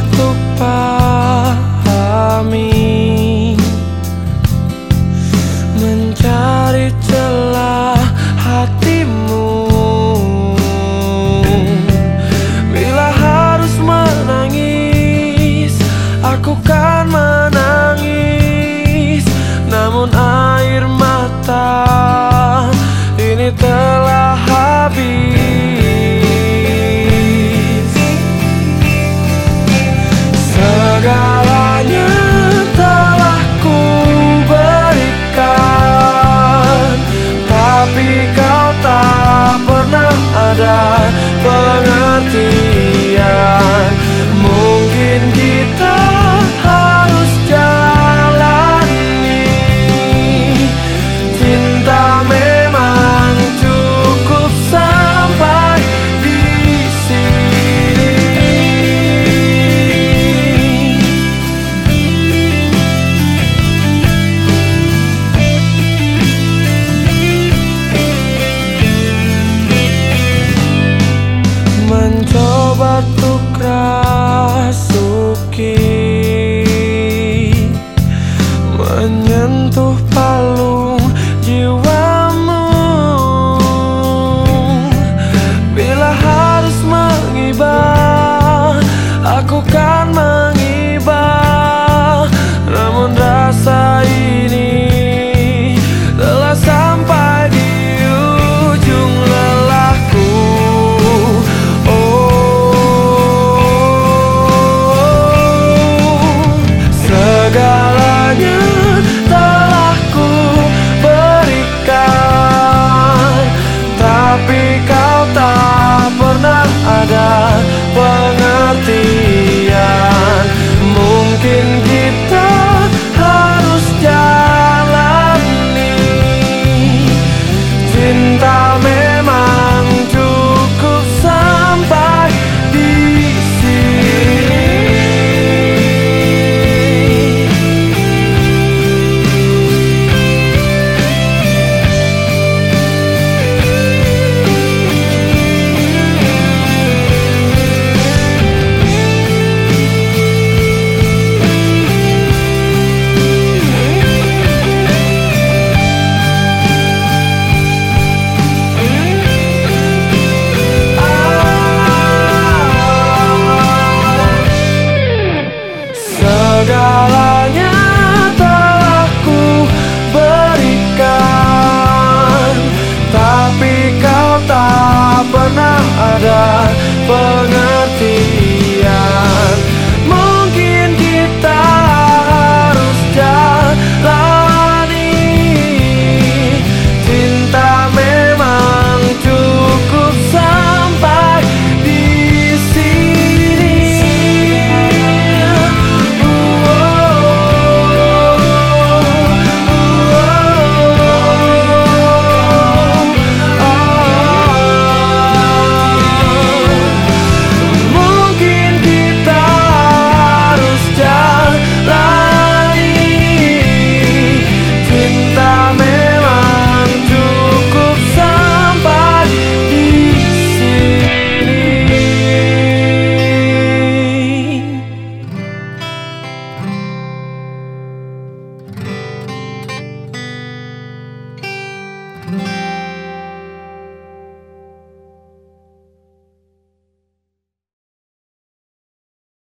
aku pahami. Mencari celah hatimu. Bila harus menangis Aku kan menangis. Namun air mata ini terlalu tantos